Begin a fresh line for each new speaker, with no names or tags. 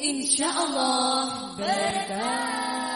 Insya Allah berkah.